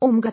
Omega